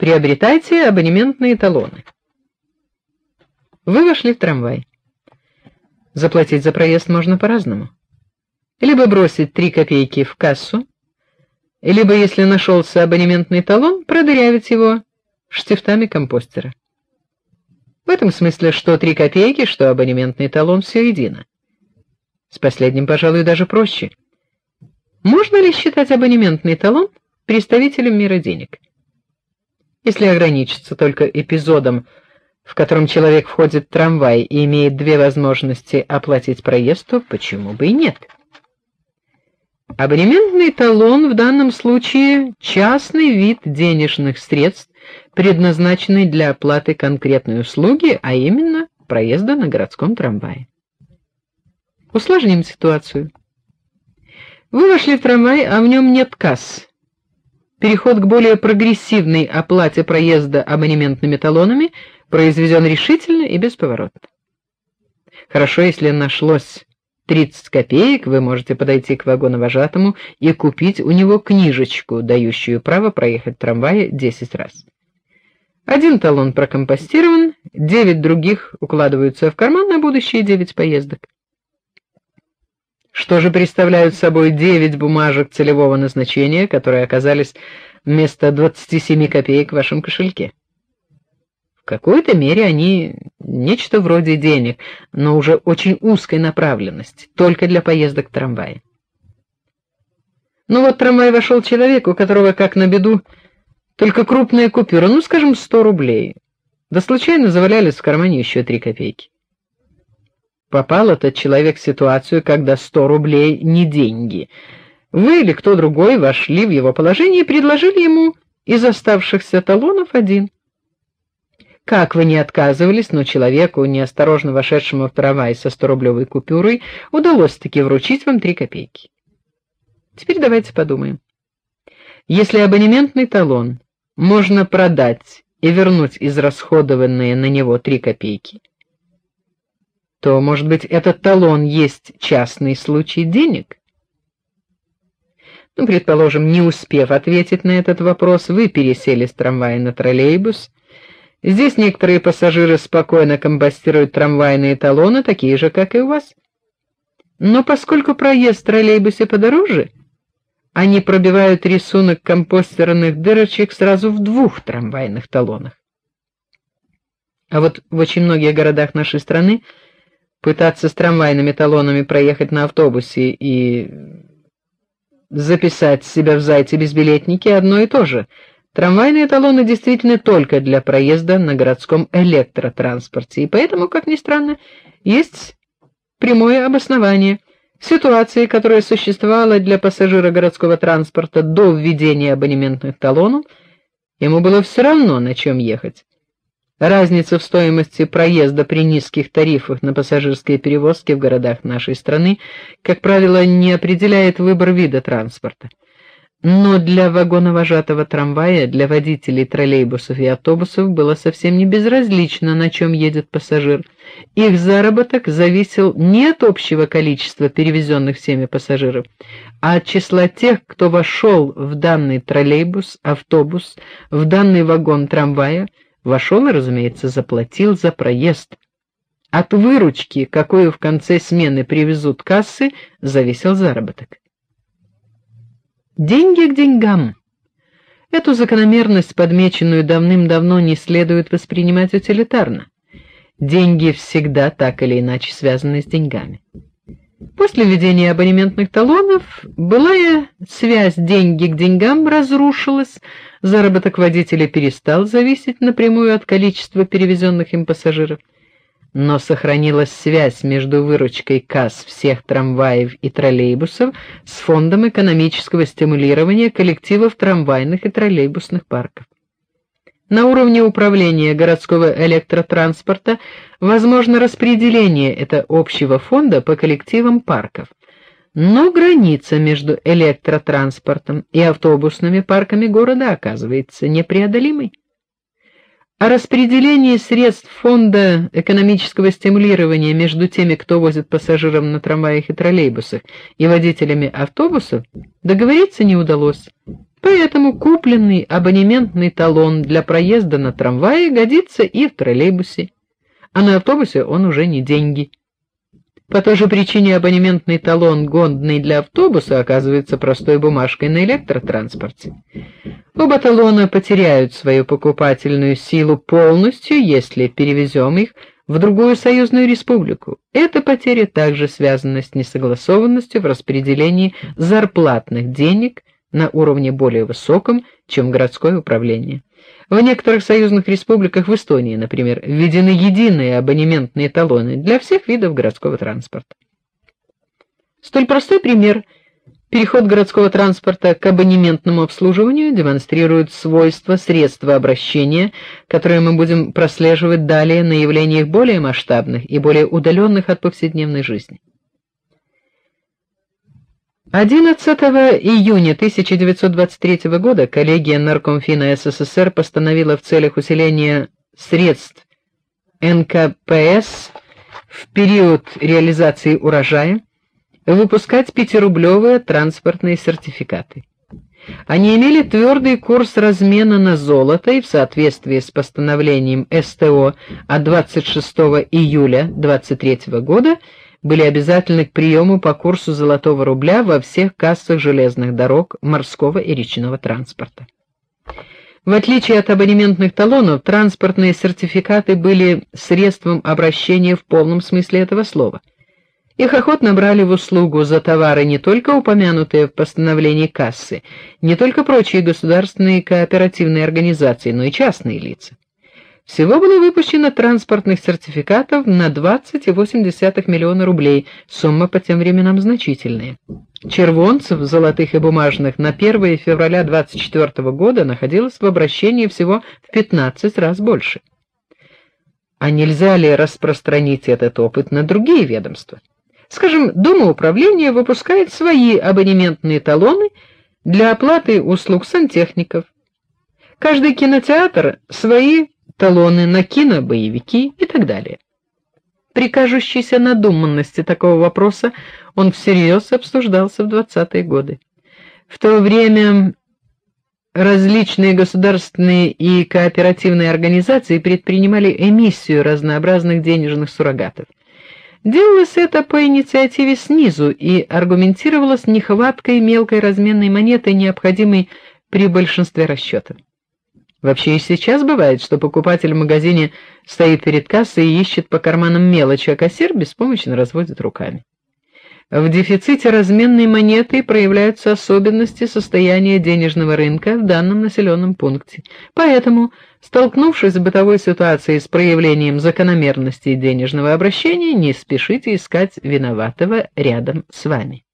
Приобретайте абонементные талоны. Вы вошли в трамвай. Заплатить за проезд можно по-разному. Либо бросить три копейки в кассу, либо, если нашелся абонементный талон, продырявить его штифтами компостера. В этом смысле, что три копейки, что абонементный талон все едино. С последним, пожалуй, даже проще. Можно ли считать абонементный талон представителем мира денег? Если ограничиться только эпизодом, в котором человек входит в трамвай и имеет две возможности оплатить проезд, то почему бы и нет? Абонементный талон в данном случае частный вид денежных средств, предназначенный для оплаты конкретной услуги, а именно проезда на городском трамвае. Усложним ситуацию. Вы вошли в трамвай, а в нем нет касс. Переход к более прогрессивной оплате проезда абонементными талонами произведен решительно и бесповоротно. Хорошо, если нашлось 30 копеек, вы можете подойти к вагоновожатому и купить у него книжечку, дающую право проехать трамвае 10 раз. Один талон прокомпостирован, девять других укладываются в карман на будущие девять поездок. Что же представляют собой девять бумажек целевого назначения, которые оказались вместо 27 копеек в вашем кошельке? В какой-то мере они нечто вроде денег, но уже очень узкой направленности, только для поездок в трамвае. Ну вот трамвай вошел человек, у которого, как на беду, только крупная купюра, ну, скажем, 100 рублей. Да случайно завалялись в кармане еще три копейки. Попал этот человек в ситуацию, когда 100 рублей не деньги. Вы или кто другой вошли в его положение и предложили ему из оставшихся талонов один. Как вы не отказывались, но человеку, неосторожно вошедшему в трамвай со 100-рублевой купюрой, удалось таки вручить вам три копейки. Теперь давайте подумаем. Если абонементный талон можно продать и вернуть израсходованные на него три копейки, то, может быть, этот талон есть частный случай денег? Ну, предположим, не успев ответить на этот вопрос, вы пересели с трамвая на троллейбус. Здесь некоторые пассажиры спокойно компостируют трамвайные талоны, такие же, как и у вас. Но поскольку проезд в троллейбусе подороже, они пробивают рисунок компостерных дырочек сразу в двух трамвайных талонах. А вот в очень многих городах нашей страны пытаться с трамвайными талонами проехать на автобусе и записать себя в зайце безбилетнике одно и то же. Трамвайные талоны действительно только для проезда на городском электротранспорте, и поэтому, как ни странно, есть прямое обоснование ситуации, которая существовала для пассажира городского транспорта до введения абонементных талонов, ему было все равно, на чем ехать. Разница в стоимости проезда при низких тарифах на пассажирские перевозки в городах нашей страны, как правило, не определяет выбор вида транспорта. Но для вагоновожатого трамвая, для водителей троллейбусов и автобусов было совсем не безразлично, на чем едет пассажир. Их заработок зависел не от общего количества перевезенных всеми пассажиров, а от числа тех, кто вошел в данный троллейбус, автобус, в данный вагон трамвая, вошел и, разумеется, заплатил за проезд. От выручки, какую в конце смены привезут кассы, зависел заработок. Деньги к деньгам. Эту закономерность, подмеченную давным-давно, не следует воспринимать утилитарно. Деньги всегда так или иначе связаны с деньгами. После введения абонементных талонов былая связь деньги к деньгам разрушилась, заработок водителя перестал зависеть напрямую от количества перевезенных им пассажиров но сохранилась связь между выручкой касс всех трамваев и троллейбусов с фондом экономического стимулирования коллективов трамвайных и троллейбусных парков. На уровне управления городского электротранспорта возможно распределение этого общего фонда по коллективам парков. Но граница между электротранспортом и автобусными парками города оказывается непреодолимой. О распределении средств фонда экономического стимулирования между теми, кто возит пассажиров на трамваях и троллейбусах, и водителями автобусов договориться не удалось. Поэтому купленный абонементный талон для проезда на трамвае годится и в троллейбусе, а на автобусе он уже не деньги. По той же причине абонементный талон, годный для автобуса, оказывается простой бумажкой на электротранспорте. Оба талона потеряют свою покупательную силу полностью, если перевезем их в другую союзную республику. Эта потеря также связана с несогласованностью в распределении зарплатных денег на уровне более высоком, чем городское управление. В некоторых союзных республиках в Эстонии, например, введены единые абонементные талоны для всех видов городского транспорта. Столь простой пример переход городского транспорта к абонементному обслуживанию демонстрирует свойства средства обращения, которые мы будем прослеживать далее на явлениях более масштабных и более удаленных от повседневной жизни. 11 июня 1923 года коллегия Наркомфина СССР постановила в целях усиления средств НКПС в период реализации урожая выпускать пятирублевые транспортные сертификаты. Они имели твердый курс размена на золото и в соответствии с постановлением СТО от 26 июля 23 года были обязательны к приему по курсу золотого рубля во всех кассах железных дорог, морского и речного транспорта. В отличие от абонементных талонов, транспортные сертификаты были средством обращения в полном смысле этого слова. Их охотно брали в услугу за товары не только упомянутые в постановлении кассы, не только прочие государственные кооперативные организации, но и частные лица. Всего было выпущено транспортных сертификатов на 20,8 миллиона рублей, сумма по тем временам значительная. Червонцев, золотых и бумажных, на 1 февраля 24 года находилось в обращении всего в 15 раз больше. А нельзя ли распространить этот опыт на другие ведомства? Скажем, Дума управления выпускает свои абонементные талоны для оплаты услуг сантехников. Каждый кинотеатр свои талоны на кино, боевики и так далее. При кажущейся надуманности такого вопроса он всерьез обсуждался в 20-е годы. В то время различные государственные и кооперативные организации предпринимали эмиссию разнообразных денежных суррогатов. Делалось это по инициативе снизу и аргументировалось нехваткой мелкой разменной монеты, необходимой при большинстве расчетов. Вообще и сейчас бывает, что покупатель в магазине стоит перед кассой и ищет по карманам мелочи, а кассир беспомощно разводит руками. В дефиците разменной монеты проявляются особенности состояния денежного рынка в данном населенном пункте. Поэтому, столкнувшись в бытовой ситуации с проявлением закономерностей денежного обращения, не спешите искать виноватого рядом с вами.